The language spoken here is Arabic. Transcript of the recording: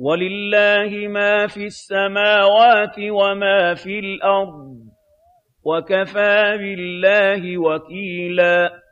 وَلِلَّهِ مَا فِي السَّمَاوَاتِ وَمَا فِي الْأَرْضِ ۚ وَكَفَىٰ بِاللَّهِ وَكِيلًا